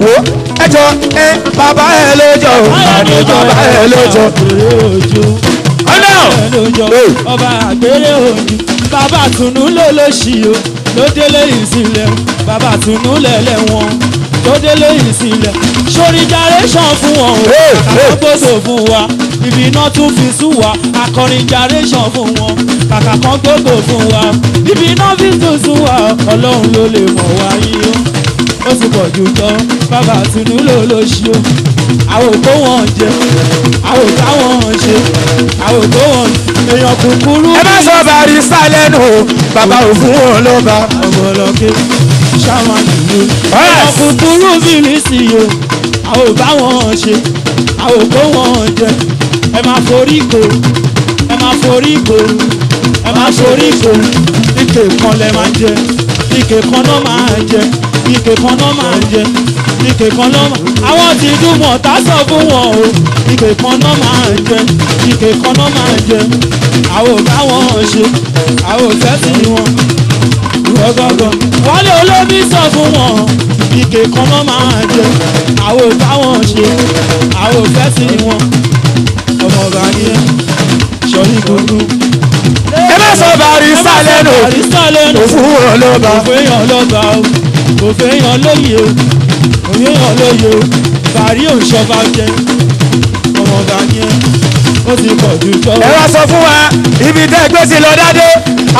wo? Ẹjọ ẹ bàbá ẹ lójọ bàbá ẹ lójọ. ọ̀nà ọba àgbèrè òjò bàbá tùnú ló ló ṣì o ló délé ìsìlẹ̀ bàbá tùnú lẹ̀lẹ̀ wọn ló délé ìsìlẹ̀ sórí generation fún wọn o gbọ́dọ̀ fún wa. Ibi iná tún fi sùn wá akọrin generation fún wọn kàkà kan gbọ́dọ̀ fún wa. Ibi iná fi tún sùn wá ọlọ́run ló lè mọ̀ wá yín o ó sì pọ̀ jù tán bàbá tùnú ló ṣì o. Àwọn òkú wọn jẹ àwọn àwọn ṣe àwọn òkú wọn èèyàn kúkúrú ẹ má sọ barista lẹ́nu o. Bàbá ò fún wọn ló bá. ọmọlọkẹ ṣáwọn Yes. èèyàn kúkúrú fìlísì o. Àwọn òbá wọn ṣe àwọn òkú wọn jẹ. Ẹ máa forí ko ẹ máa forí ko ẹ máa forí ko ike kan lẹ máa jẹ ike kan náà máa jẹ ike kan náà máa jẹ ike kan náà máa àwọn ti dùnmọ̀ tá sọ fún wọn o. Ike kan náà máa jẹ ike kan náà máa jẹ. Àwọn òbá wọn ṣe àwọn òtẹ́sí wọn. Gbọ̀gbọ̀gbọ̀ wọlé olómi sọ fún wọn ike kan náà máa jẹ. Àwọn òbá wọn ṣe àwọn òtẹ́sí wọn. Ọmọ ọba ni ẹ sọrí gbogbo. ẹ má sọ barista lẹ́nu. O. barista ò kò fẹ́yàn lọ́ba lóye o kò fẹ́yàn lóye o. Bàrí òṣọba jẹ ọmọ ọba ẹ. Ó ti pọ̀ jù jọ. ẹ wá sọ fún wa ibi tẹ́ ẹ gbé sí lọ dáadé.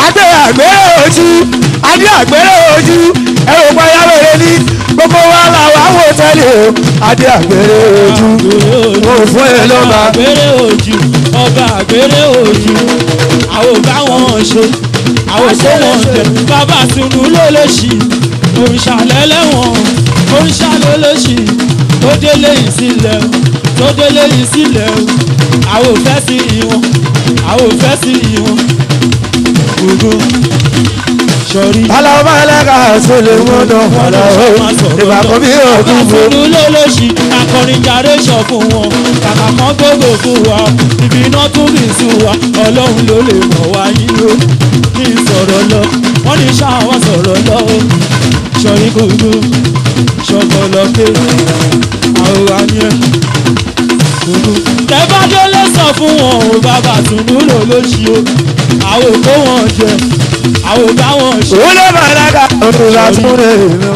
Adé àgbérè ojú adé àgbérè ojú. Ẹ ò pa ya wèrè ní gbogbo wa là wà wò tẹ́lẹ̀ o. Adé àgbérè ojú. Ò fún ẹ ló bá. àgbèrè òjì ọba àgbèrè òjì àwọn ò bá wọn ṣe àwọn tó wọn tẹ bàbá tunu ló lè ṣì òrìṣàlẹ́lẹ́wọ̀n òrìṣàlẹ́lẹ́ṣì tó délé yìí sílẹ̀ o, tó délé yìí sílẹ̀ àwọn ò fẹ́ sí ìwọ̀n àwọn ò fẹ́ sí ìwọ̀n gbogbo sọrí. aláwọ̀ ẹlẹ́ka wọn dán padà o ìgbà kan bí. Àfọ̀nù ló ló ṣì akọrin jàre sọ fún wọn. Kàkà kan gbogbo fún wa. Ibi iná tún bí sùn wa. Ọlọ́run ló lè mọ̀ wá yín o. Kí n sọ̀rọ̀ lọ. Wọ́n ní ṣáwọn sọ̀rọ̀ lọ o. Sọ̀rí gbogbo. Ṣọ̀gbọ̀lọ́gbé. Àwọn ẹ. Gbogbo. Tẹ́bádélé sọ fún wọn o. Bàbá Tùnú ló ló ṣì o. Àwọn òkú wọn jẹ. Àwọn òbá wọn ṣe. òun máa dáka ọdún láti múlẹ̀ ìlú.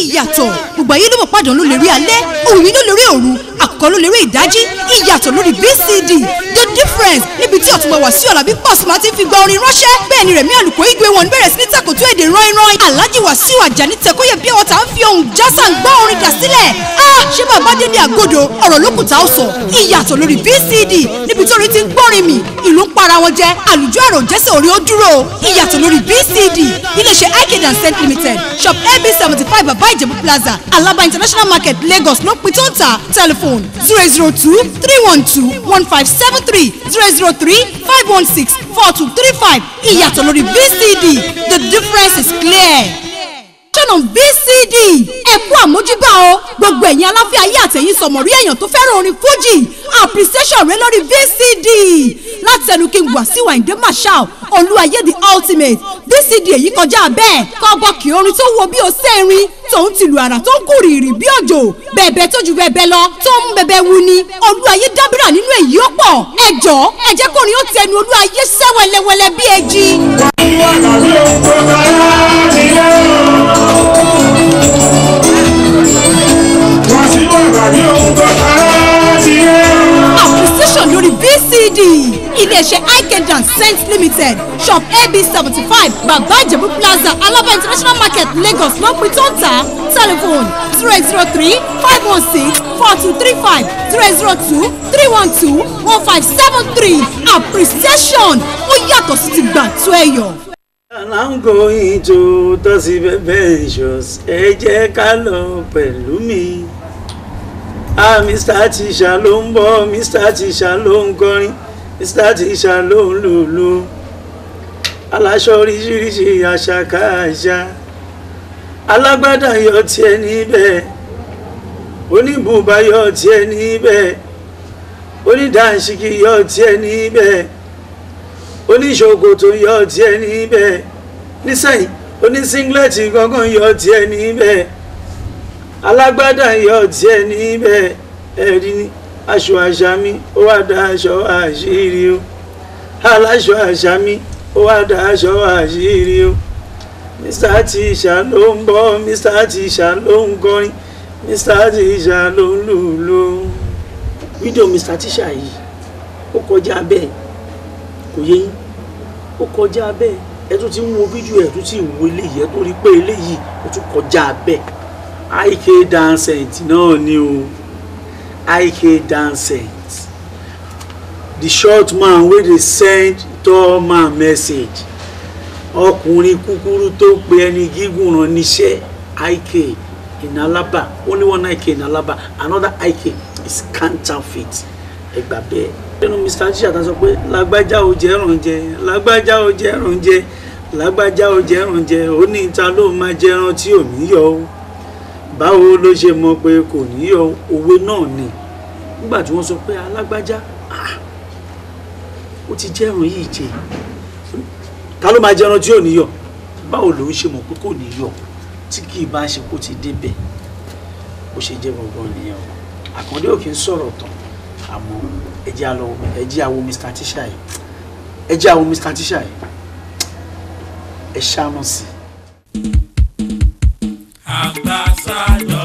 ìyàtọ̀ gbogbo ayé ló mọ̀ pàdán ló lè rí alẹ́ òyìn ló lè rí òru àkọ́ ló lè rí ìdájí ìyàtọ̀ lórí VCD the difference níbi tí ọ̀túnba sí ọ̀làbí pọ̀sùmá ti fi gba orin ránṣẹ́. Bẹ́ẹ̀ ni rẹ̀mí àlùkò igwe wọn bẹ̀rẹ̀ sí ní tàkòtò èdè rán-irán. Alhaji wàsíù àjàní tẹ̀kọ́yẹ bí ọ̀tá ń fi ohun jásà ń gbọ́ orin dà sílẹ̀. Ah ṣé bàbá dé ní àgọ́dọ̀ ọ̀rọ̀ ló kùtà ó sọ. Ìyàtọ̀ lórí VCD níbi tí orin ti ń gbọ́rin mi ìlú ń para wọn jẹ. Àlùjọ àrò jẹ́sẹ̀ orí ó dúró. Ìyàtọ̀ lórí VCD iléeṣẹ́ icad and cent limited shop ab seventy five baba plaza alaba international market lagos ló pin tó ń ta telephone zero eight zero two three one two one five seven three zero zero three five one six four two three five. Ìyàtọ̀ lórí VCD the difference is clear tọ́nà VCD ẹ kú àmójúbà o. Gbogbo ẹ̀yin aláfẹ́ ayé àtẹ̀yìn sọ̀mọ̀rí èèyàn tó fẹ́ràn orin Fuji appreciation rẹ lórí VCD láti ẹnu kí n wá sí wàyíndé marshal olúwayé the ultimate. VCD èyí kọjá bẹ́ẹ̀. Kọ́bọ̀ kí orin tó wo bí o sẹ́rin tòun ti lu àrà tó ń kú rìrì bí òjò. Bẹ̀ẹ̀bẹ̀ tó ju bẹ̀ẹ̀bẹ̀ lọ tó ń bẹ̀bẹ̀ wu ni. Olúwayé dábìrà nínú èyí ó pọ̀. Ẹ jọ ẹ jẹ́ kórin ó tẹnu olúwayé sẹ́wẹ̀lẹ́wẹ̀lẹ́ bí ẹjí. appreciation VCD iléeṣẹ́ ikedan cent limited shop ab seventy five bàbá ìjẹ̀bú plaza alaba international market lagos ló pin tó ń tà telephone zero eight zero three five one six four two three five zero eight zero two three one two one five seven three appreciation ó yàtọ̀ sí ti gbà tó ẹ̀yọ̀. I'm going to Tosi Benches. Ẹ jẹ́ ká lọ pẹ̀lú mi. Ah, Mr. Tisha ló ń bọ̀, Mr. Tisha ló ń kọrin, Mr. Tisha ló ń lùlù. Aláṣọ oríṣiríṣi àṣàkáṣà. Alágbádá yọ tiẹ̀ níbẹ̀. Oníbùbá yọ tiẹ̀ níbẹ̀. Onídàńṣíkì yọ tiẹ̀ níbẹ̀ oníṣòkòtò yọ tiẹ̀ níbẹ̀ nísẹ̀yìn onísíngilẹ̀tì gangan yọ tiẹ̀ níbẹ̀ alágbádá yọ tiẹ̀ níbẹ̀ ẹ̀rí aṣọ àṣà ó wá da aṣọ àṣírí o. Aláṣọ àṣà ó wá da aṣọ àṣírí o. Mr tisha ló ń bọ̀ mr tisha ló ń kọrin mr tisha ló ń lùlù fídíò mr tisha yìí ó kọjá bẹ́ẹ̀. Kò yé yín? Ó kọjá bẹ́ẹ̀. Ẹ tún ti ń wo fídíò ẹ tún ti wo eléyìí ẹ tún rí pé eléyìí ó tún kọjá bẹ́ẹ̀ ik dancent náà ni o. Ik dancent the short man wey dey send tall man message. Ọkùnrin kúkúrú tó pe ẹni gígùn rán níṣẹ́ ik in Alaba only one ik in Alaba another ik is counterfeit. Ẹgbà bẹ́ẹ̀. Nínú mr. Tíṣà tá a sọ pé lágbájá ò jẹ́ rànjẹ lágbájá ò jẹ́ rànjẹ lágbájá ò jẹ́ rànjẹ ó ní ta ló máa jẹran tí ò yọ o báwo ló ṣe mọ̀ pé kò ní òwe náà ni? Nígbà tí wọ́n sọ pé alágbájá ah, ó ti jẹ́ràn yìí jẹ. Ta ló máa jẹran tí ò ní yọ? Báwo ló ń ṣe mọ̀ pé kò ní yọ? Tí kì í bá ṣe kó ti débẹ̀ ó ṣe jẹ́ gbọ̀ngàn nìyẹn àkàndé ò kì í sọ̀rọ̀ tán. Àmọ́ ẹ jẹ́ àlọ́ ẹ jẹ́ àwo mr tisha yìí. Ẹ jẹ́ àwo mr tisha yìí. Ẹ ṣáná sí i. side.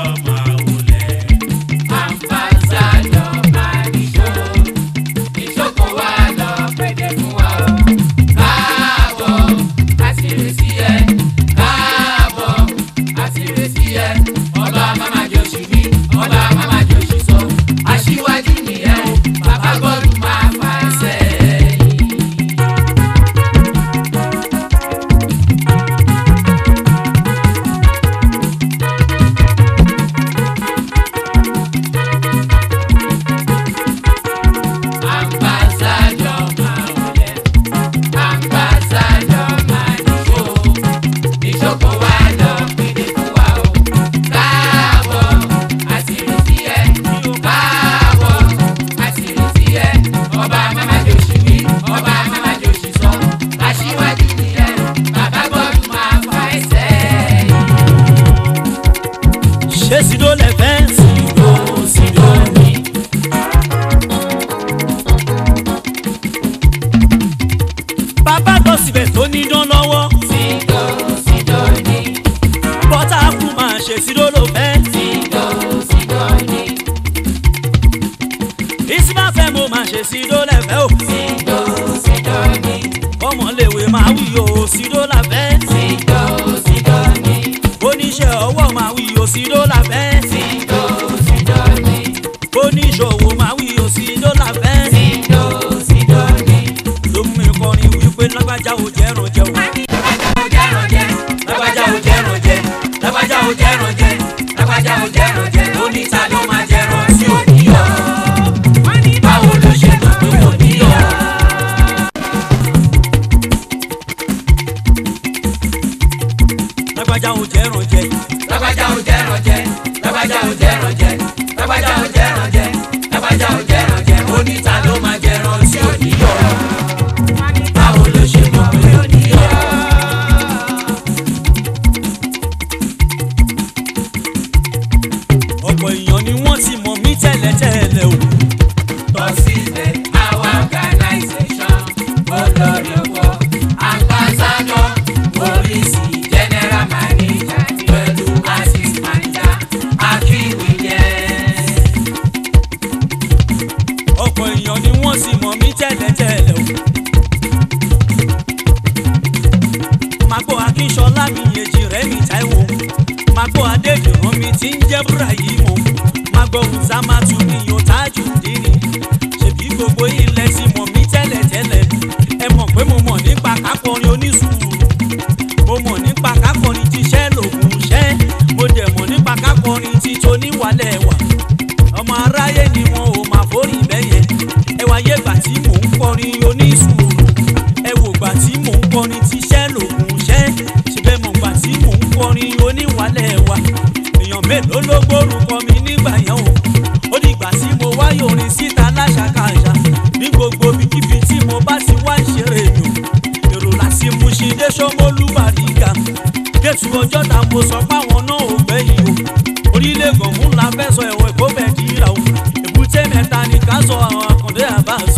iṣẹ́ mẹ́ta ní ká sọ àwọn Àkàndé Abass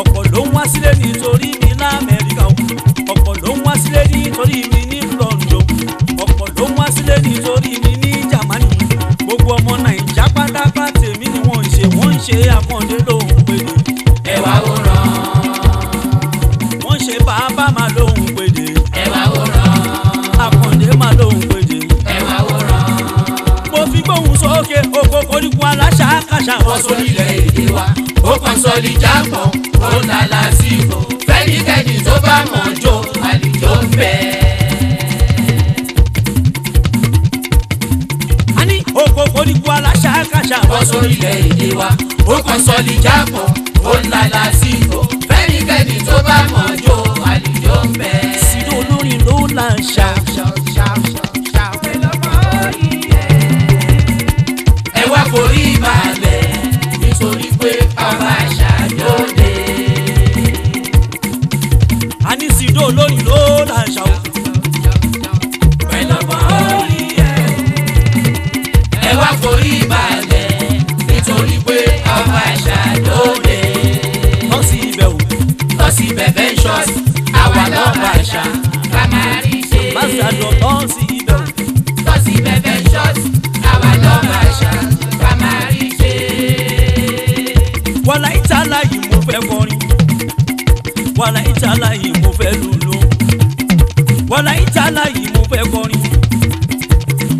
ọ̀pọ̀ ló ń wá sílé nítorí bọ́ sórílẹ̀ èdè wa ó kàn sọ lè jápọ̀ ó là lásìkò. Fẹ́nikẹ́ni tó bá mọ̀ jó àlùjọ fẹ́. a ní oko koríko aláṣàkáṣà bọ́ sórílẹ̀ èdè wa ó kàn sọ lè jápọ̀ ó là lásìkò. Fẹ́nikẹ́ni tó bá mọ̀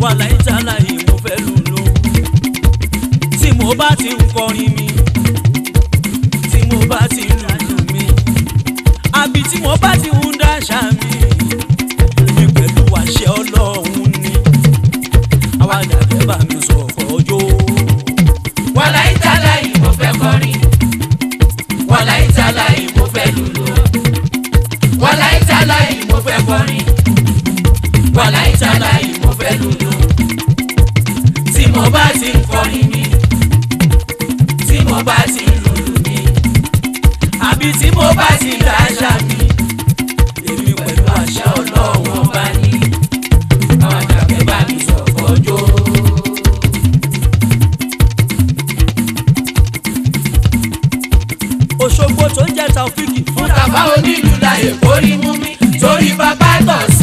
wàláhí tàláhí mo fẹ́ lù lò tí mo bá ti ń kọrin mi tí mo bá ti ń lù lù mi àbí tí mo bá ti ń dáṣà mi. taofiki. fún tàbá onílù láyè kórìí mú mi torí bàbá tọ̀ sí.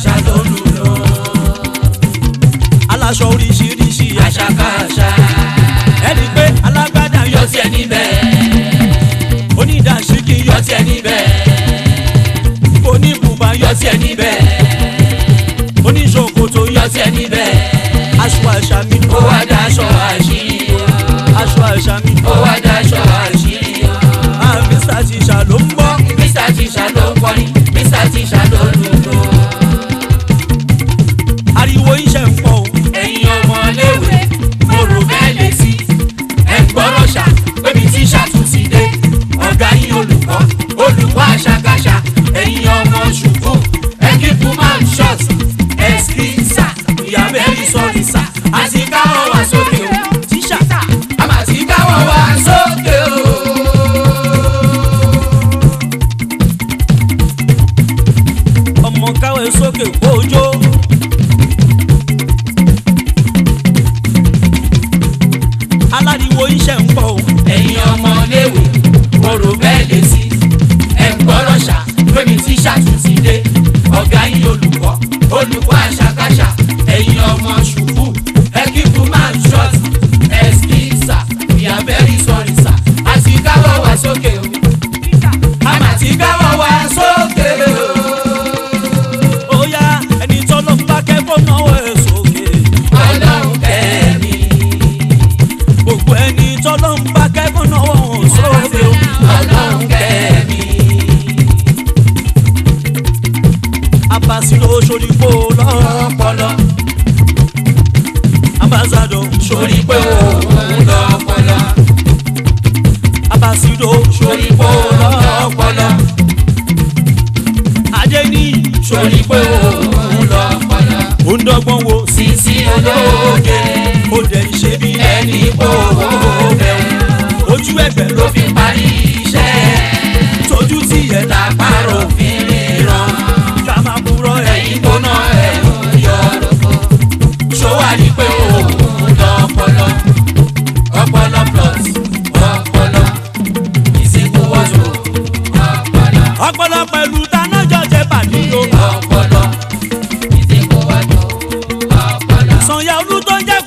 òrìṣà tó lù lọ. aláṣọ oríṣiríṣi àṣàkáṣà. ẹni pé alágbádá yọ tiẹ̀ níbẹ̀. onídàásíkì yọ tiẹ̀ níbẹ̀. oníbùbá yọ tiẹ̀ níbẹ̀. oníṣòkòtò yọ tiẹ̀ níbẹ̀. aṣọ àṣà mi ó wá daṣọ àṣírí. aṣọ àṣà mi ó wá daṣọ àṣírí. àmì ah, sàtìṣà ló ń bọ́. Mr. Tisha ló ń kọrin Mr. Tisha ló ìsànyà tó jẹ́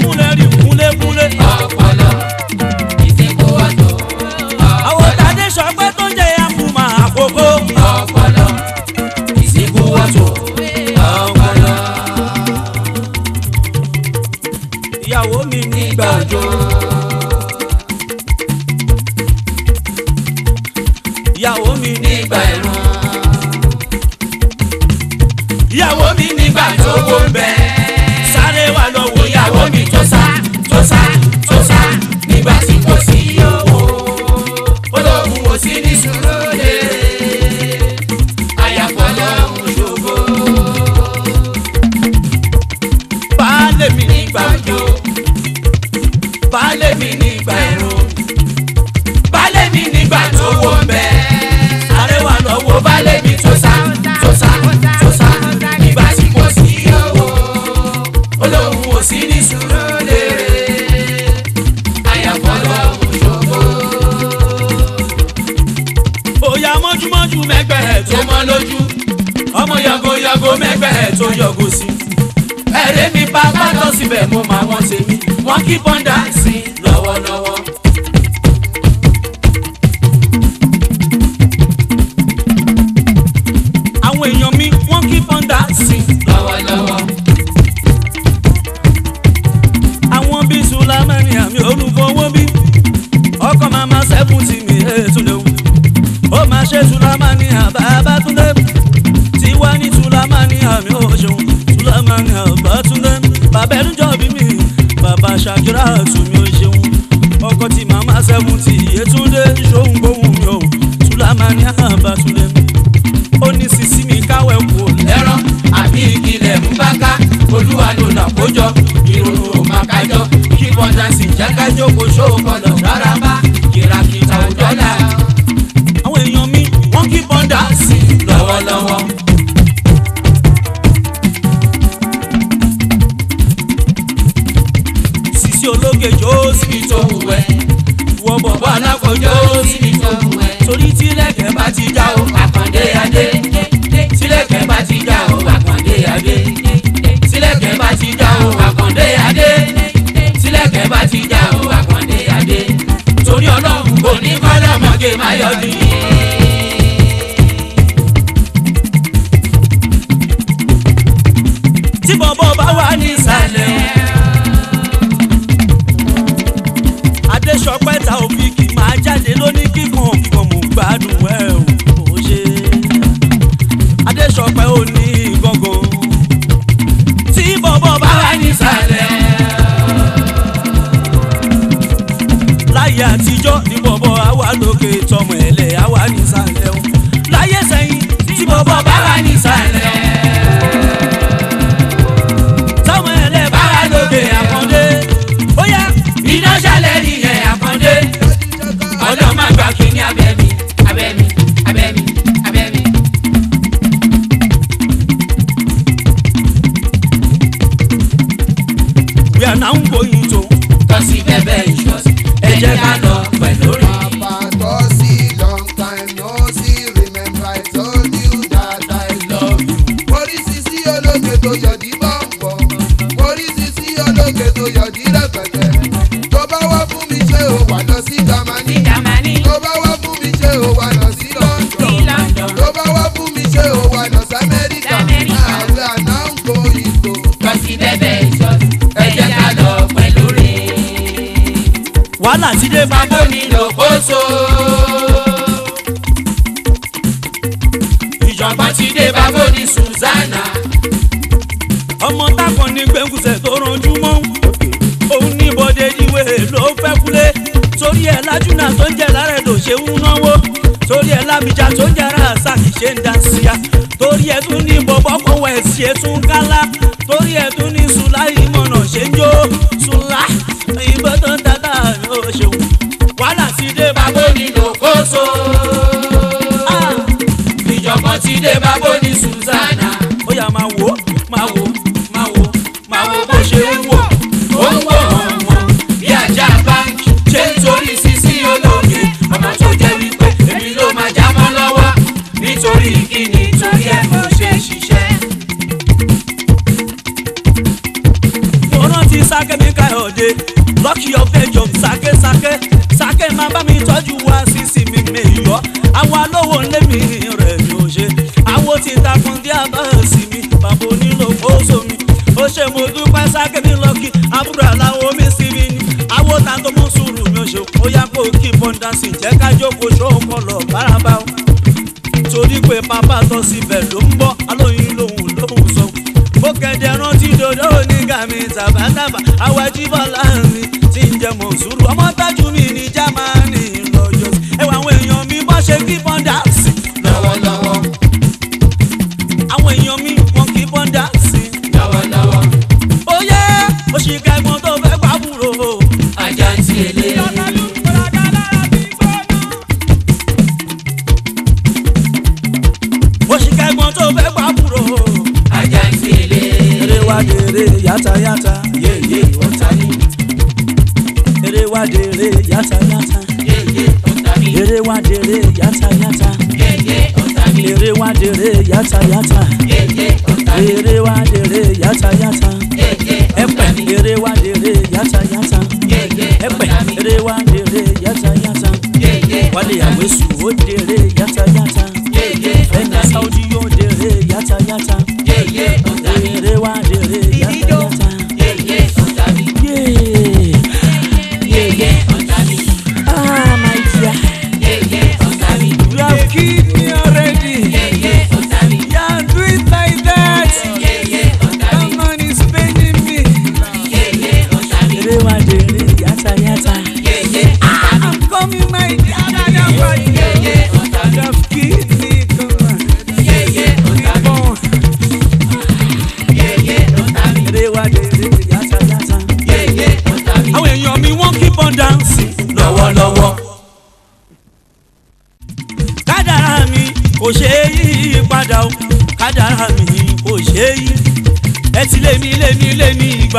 tó yọgo sí. ẹ̀rẹ́ mi bá bá tọ́ síbẹ̀ mo máa wọ́n ṣe mí wọ́n kí bọ́n ṣàdúrà tù mí. Ayọ̀dún. ìjọba ti dé báwo ni Susanna. ọmọ táwọn ní gbẹ̀ngùsẹ̀ tó ranjú mọ́ òun ní bọ́dé ìwé ló fẹ́ kúlé torí ẹ̀ lájúnà tó ń jẹ́ lára ẹ̀ ló ṣe ń náwó torí ẹ̀ lámìjà tó ń jẹ́ ara àṣà kì í ṣe ń dá síya torí ẹ̀ tún ní bọ̀bọ̀ kọ̀wé ẹ̀ sí ẹ̀ tún kálá. ti Sake mi Kayode lọ́kì ọ̀bẹ́jọ Sake Sake. Sake máa bá mi tọ́jú wá sísì mi mẹ́yọ́ àwọn alówó lé mi rẹ̀ ni ó ṣe. Àwọn ti takùn dí àbáṣì mi bàbá onílò fóso mi. Ó ṣe mo dúpẹ́ Sake mi lọ́kì. Àbúrò aláwọ̀ mi sí mi ni. Àwọn tàǹtó mú sùúrù mi ò ṣe. Ó yá kó kí bọ́ńdàsì jẹ́ ká jókòó ṣó ń kọ́ lọ bárabá torí pé bàbá tó sì bẹ̀ ló ń bọ̀. àtàbà àwájú bọ́lá ń rìn tí ń jẹ mọ̀ ọmọ tájú. wa dèrè yàtà yàtà. Èrè wa dèrè yàtà yàtà. Ere wa dèrè yàtà yàtà. Ere wa dèrè yata yata, Ẹ̀pẹ̀ èrè wa dèrè yàtà yàtà. Ẹ̀pẹ̀ èrè wa dèrè yàtà yàtà. Wálé àwẹ̀sù ó dèrè yata, yàtà. Fẹ́ńdà Sáúdí yóò dèrè yata yata.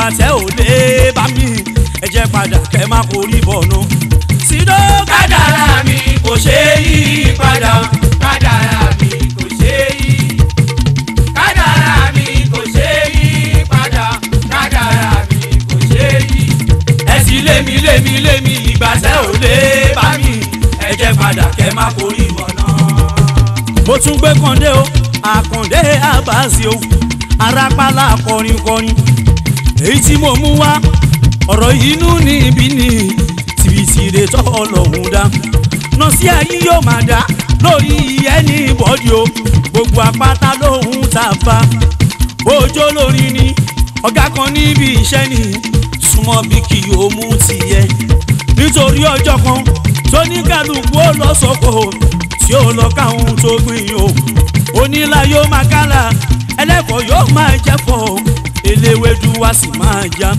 Ìgbà tẹ ò lé bá mi. Ẹ jẹ́ padà kẹ́ má forí bọ̀nù. sídó kádàrá mi kò ṣe é yí padà. Mi kò ṣe é yí. Mi kò padà. Kádàrá mi kò ṣe é yí. ẹ ti lé mi lé mi lé mi ìgbà ò lé bá mi. Ẹ jẹ́ padà kẹ́ má forí bọ̀nù. mo tún gbé kàndé o àkàndé àbáṣe o. Arápálá kọrin kọrin èyí tí mo mú wá ọ̀rọ̀ inú níbí ni tìbìtìrè tọ́ ọlọ́run dá. Nọ́ọ̀sì ayé yóò máa dá lórí ẹni bọ́dí o. Gbogbo apáta lóhun tá a bá. Bójó lórí ni ọ̀gá kan níbi iṣẹ́ ni. Súnmọ́ bí kì yóò mú tiẹ̀. Nítorí ọjọ́ kan tó ní kálukú ó lọ sọ́kò tí ó lọ káwọn tó gbìn o. Onílà yóò máa kálá ẹlẹ́kọ̀ọ́ yóò máa jẹ́fọ̀ eléwédú wá sì máa já